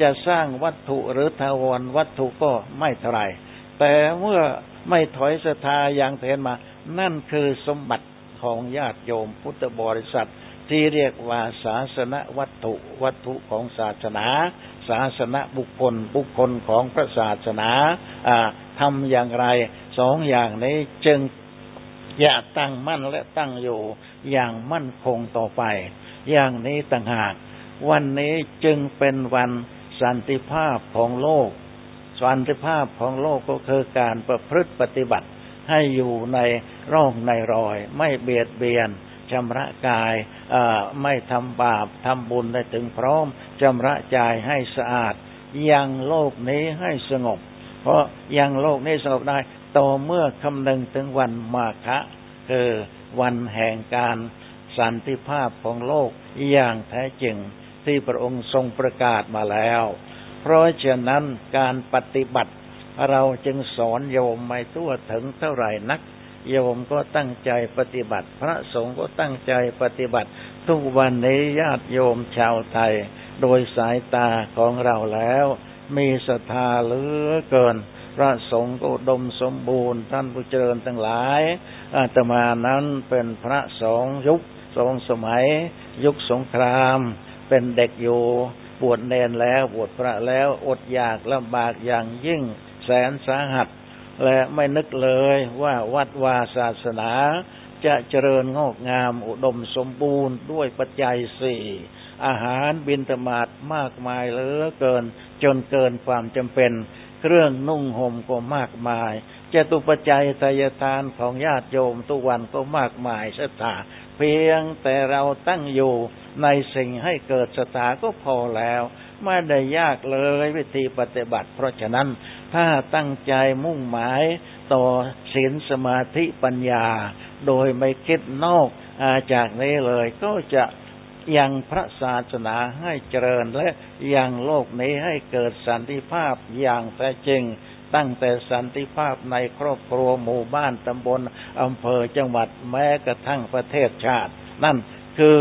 จะสร้างวัตถุหรือทาวรวัตถุก็ไม่เท่าไรแต่เมื่อไม่ถอยศรัทธาอย่างเห็นมา นั่นคือสมบัติของญาติโยมพุทธบริษัท ที่เรียกว่าศาสนวัตถุวัตถุของศาสนา ศาสนบุคคลบุคคลของพระศาสนาทำอย่างไรสองอย่างนี้จึงอย่าตั้งมั่นและตั้งอยู่อย่างมั่นคงต่อไป อย่างนี้ต่างหาก วันนี้จึงเป็นวันสันติภาพของโลก สันติภาพของโลกก็คือการประพฤติปฏิบัติ ให้อยู่ในร่องในรอย ไม่เบียดเบียนชำระกายไม่ทำบาปทำบุญได้ถึงพร้อมชำระใจให้สะอาด ยังโลกนี้ให้สงบ เพราะยังโลกนี้สงบได้ต่อเมื่อคำนึงถึงวันมาฆะคือวันแห่งการสันติภาพของโลกอย่างแท้จริงที่พระองค์ทรงประกาศมาแล้ว เพราะฉะนั้นการปฏิบัติ เราจึงสอนโยมไม่ทั่วถึงเท่าไหร่นัก โยมก็ตั้งใจปฏิบัติ พระสงฆ์ก็ตั้งใจปฏิบัติ ทุกวันนี้ญาติโยมชาวไทย โดยสายตาของเราแล้ว มีศรัทธาเหลือเกิน พระสงฆ์ก็ดมสมบูรณ์ ท่านผู้เจริญทั้งหลายอาตมานั้นเป็นพระสองยุคสองสมัย ยุคสงคราม เป็นเด็กอยู่บวชเนนแล้วบวชพระแล้วอดอยากลำบากอย่างยิ่ง สนสาหัส และไม่นึกเลยว่าวัดวาศาสนา จะเจริญงอกงามอุดมสมบูรณ์ด้วยปัจจัยสี่อาหารบินตมาดมากมายเหลือเกิน จนเกินความจำเป็น เครื่องนุ่งห่มก็มากมายจตุปัจจัยทายทานของญาติโยมทุกวันก็มากมายสถาเพียงแต่เราตั้งอยู่ในสิ่งให้เกิดสถาก็พอแล้ว ไม่ได้ยากเลยวิธีปฏิบัติ เพราะฉะนั้น ถ้าตั้งใจมุ่งหมายต่อศีลสมาธิปัญญา โดยไม่คิดนอกอาจากนี้เลยก็จะยังพระศาสนาให้เจริญและยังโลกนี้ให้เกิดสันติภาพอย่างแท้จริง ตั้งแต่สันติภาพในครอบครัวหมู่บ้านตำบลอำเภอจังหวัดแม้กระทั่งประเทศชาติ นั่นคือ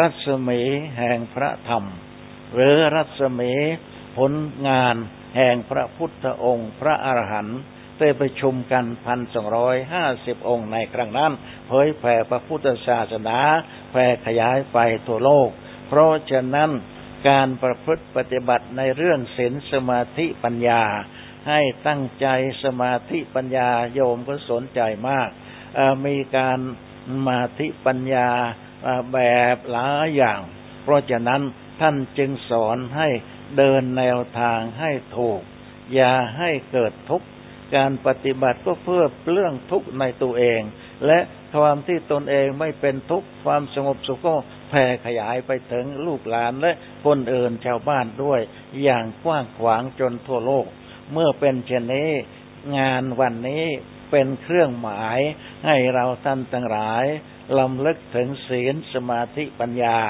รัศมีแห่งพระธรรม หรือรัศมีผลงาน แห่งพระพุทธองค์ พระอรหันต์ได้ประชุมกันพันสองร้อยห้าสิบองค์ในครั้งนั้น เผยแผ่พระพุทธศาสนาแผ่ขยายไปทั่วโลก เพราะฉะนั้นการประพฤติปฏิบัติในเรื่องศีลสมาธิปัญญา ให้ตั้งใจสมาธิปัญญาโยมก็สนใจมาก มีการมาธิปัญญาแบบหลายอย่าง เพราะฉะนั้นท่านจึงสอนให้ เดินแนวทางให้ถูก อย่าให้เกิดทุกข์การปฏิบัติก็เพื่อเรื่องทุกข์ในตัวเอง และความที่ตนเองไม่เป็นทุกข์ความสงบสุขก็แผ่ขยายไปถึงลูกหลานและคนอื่นชาวบ้านด้วย อย่างกว้างขวางจนทั่วโลก เมื่อเป็นเช่นนี้ งานวันนี้เป็นเครื่องหมาย ให้เราท่านทั้งหลายลำลึกถึงศีลสมาธิปัญญา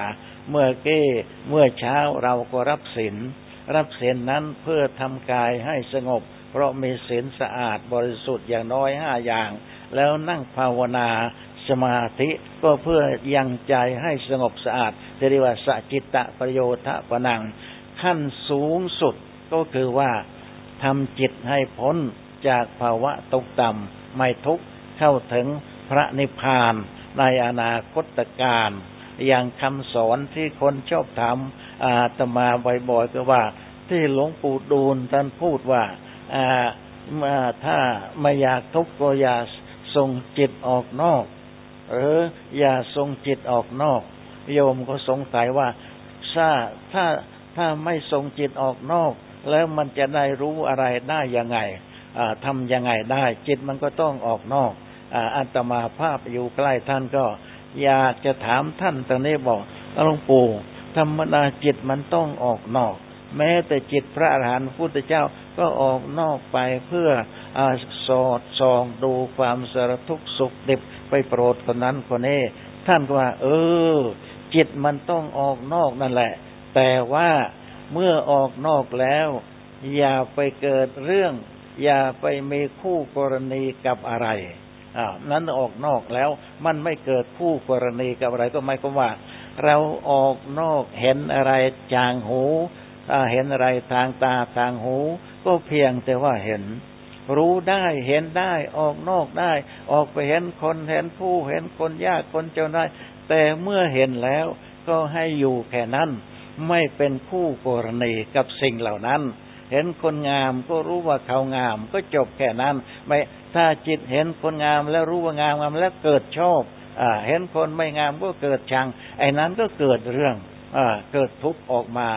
เมื่อเก้เมื่อเช้าเราก็รับศีลรับศีลนั้นเพื่อทำกายให้สงบ เพราะมีศีลสะอาดบริสุทธิ์อย่างน้อยห้าอย่าง แล้วนั่งภาวนาสมาธิก็เพื่อยังใจให้สงบสะอาดเรียกว่าสจิตตะประโยชน์ปนัง ขั้นสูงสุดก็คือว่าทำจิตให้พ้นจากภาวะตกต่ำไม่ทุกข์เข้าถึงพระนิพพานในอนาคตการ อย่างคำสอนที่คนชอบถามอาตมาบ่อยๆก็ว่า ที่หลวงปู่ดูลท่านพูดว่าถ้าไม่อยากทุกข์ก็อย่าส่งจิตออกนอก หรืออย่าส่งจิตออกนอก โยมก็สงสัยว่าถ้าถ้าถ้าไม่ส่งจิตออกนอก แล้วมันจะได้รู้อะไรได้ยังไงทำยังไงได้ จิตมันก็ต้องออกนอกอัตมาภาพอยู่ใกล้ท่านก็ อยากจะถามท่านตอนนี้บอกหลวงปู่ธรรมดาจิตมันต้องออกนอก แม้แต่จิตพระอรหันต์พุทธเจ้าก็ออกนอกไปเพื่ออสอดส่องดูความสารทุกข์สุขดิบไปโปรดคนนั้นคนนี้ท่านก็ว่า เออ จิตมันต้องออกนอกนั่นแหละ แต่ว่าเมื่อออกนอกแล้ว อย่าไปเกิดเรื่อง อย่าไปมีคู่กรณีกับอะไร อ่านั้นออกนอกแล้วมันไม่เกิดคู่กรณีกับอะไรก็หมายความว่า เราออกนอกเห็นอะไรจางหูถ้าเห็นอะไรทางตาทางหู ก็เพียงแต่ว่าเห็น รู้ได้เห็นได้ออกนอกได้ ออกไปเห็นคนเห็นผู้เห็นคนยากคนเจ้าได้ แต่เมื่อเห็นแล้วก็ให้อยู่แค่นั้น ไม่เป็นคู่กรณีกับสิ่งเหล่านั้น เห็นคนงามก็รู้ว่าเขางามก็จบแค่นั้น ไม่ ถ้าจิตเห็นคนงามแล้วรู้ว่างามงามแล้วเกิดชอบอ่าเห็นคนไม่งามก็เกิดชัง ไอ้นั้นก็เกิดเรื่องอ่าเกิดทุกข์ออกมา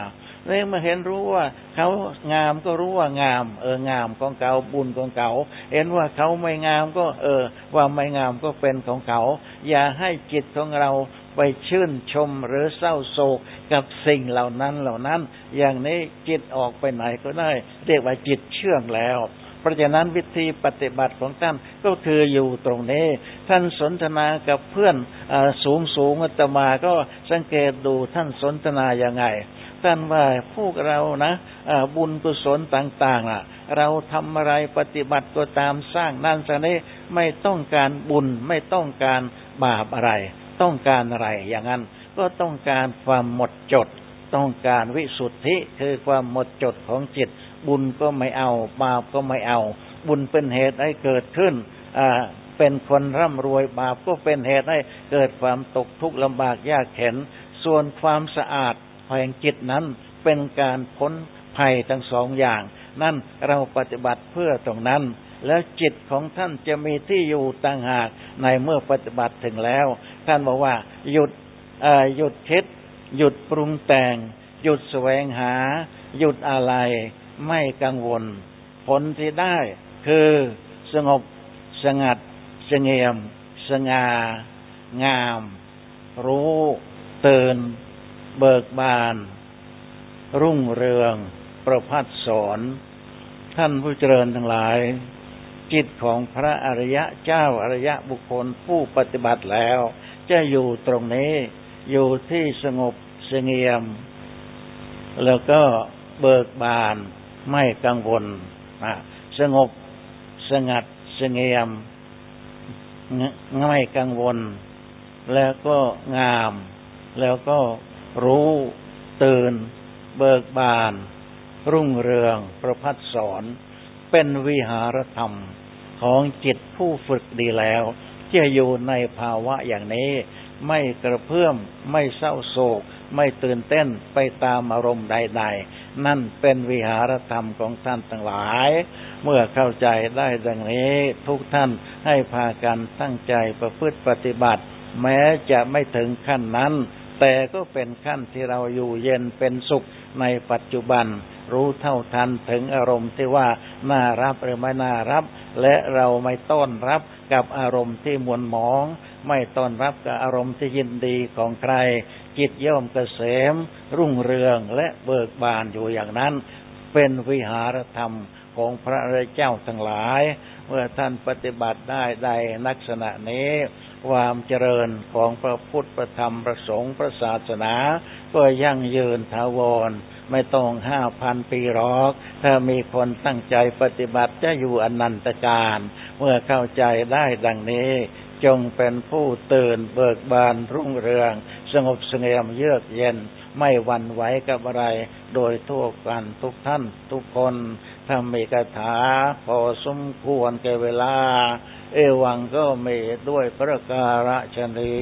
เลยมาเห็นรู้ว่าเขางามก็รู้ว่างาม เอองามของเขาบุญของเขาเห็นว่าเขาไม่งามก็ เออ ว่าไม่งามก็เป็นของเขา อย่าให้จิตของเราไปชื่นชมหรือเศร้าโศกกับสิ่งเหล่านั้นเหล่านั้น อย่างนี้จิตออกไปไหนก็ได้ เรียกว่าจิตเชื่องแล้ว เพราะฉะนั้นวิธีปฏิบัติของท่านก็คืออยู่ตรงนี้ ท่านสนทนากับเพื่อนอสูงสูงอัตมาก็สังเกตดูท่านสนทนาย่างไงท่านว่าพวกเรานะบุญกุศลต่างๆล่ะ เราทำอะไรปฏิบัติก็ตามสร้างนั่นสนี้ไม่ต้องการบุญไม่ต้องการบาปอะไร ต้องการอะไรอย่างนั้น ก็ต้องการความหมดจด ต้องการวิสุทธิคือความหมดจดของจิต บุญก็ไม่เอา บาปก็ไม่เอา บุญเป็นเหตุให้เกิดขึ้นเป็นคนร่ำรวยบาปก็เป็นเหตุให้เกิดความตกทุกข์ลำบากยากเข็น ส่วนความสะอาดแห่งจิตนั้นเป็นการพ้นภัยทั้งสองอย่าง นั่นเราปฏิบัติเพื่อตรงนั้น แล้วจิตของท่านจะมีที่อยู่ต่างหากในเมื่อปฏิบัติถึงแล้ว ท่านบอกว่าหยุดหยุดคิดหยุดปรุงแต่ง หยุดแสวงหา หยุดอะไร ไม่กังวล ผลที่ได้คือสงบสงัดเสงียม สง่า งาม รู้เตือนเบิกบาน รุ่งเรือง ประพัดสอน ท่านผู้เจริญทั้งหลาย จิตของพระอริยะเจ้าอริยะบุคคลผู้ปฏิบัติแล้ว จะอยู่ตรงนี้ อยู่ที่สงบเสงียม แล้วก็เบิกบาน ไม่กังวลสงบสงัดเสงียมไม่กังวล แล้วก็งาม แล้วก็รู้ตื่น เบิกบาน รุ่งเรืองประพัดสอนเป็นวิหารธรรมของจิตผู้ฝึกดีแล้วจะอยู่ในภาวะอย่างนี้ ไม่กระเพื่อมไม่เศร้าโศก ไม่ตื่นเต้นไปตามอารมณ์ใด ๆ นั่นเป็นวิหารธรรมของท่านทั้งหลาย เมื่อเข้าใจได้ดังนี้ทุกท่านให้พากันตั้งใจประพฤติปฏิบัติ แม้จะไม่ถึงขั้นนั้น แต่ก็เป็นขั้นที่เราอยู่เย็นเป็นสุขในปัจจุบัน รู้เท่าทันถึงอารมณ์ที่ว่าน่ารับหรือไม่น่ารับ และเราไม่ต้อนรับกับอารมณ์ที่มวนหมอง ไม่ต้อนรับกับอารมณ์ที่ยินดีของใคร จิตย่อมเกษม รุ่งเรืองและเบิกบานอยู่อย่างนั้น เป็นวิหารธรรมของพระรเจ้าทั้งหลาย เมื่อท่านปฏิบัติได้ใดลักษณะนี้ ความเจริญของพระพุทธประธรรมประสงค์พระศาสนา ก็ยั่งยืนถาวรไม่ต้องห้าพันปีหรอก ถ้ามีคนตั้งใจปฏิบัติจะอยู่อนันตการ เมื่อเข้าใจได้ดังนี้ จงเป็นผู้ตื่นเบิกบานรุ่งเรือง สงบเสงี่ยมเยือกเย็นไม่หวั่นไหวกับอะไร โดยทั่วกันทุกท่านทุกคนถ้ามีคาถาพอสมควรแก่เวลา เอวังก็มีด้วยประการฉนี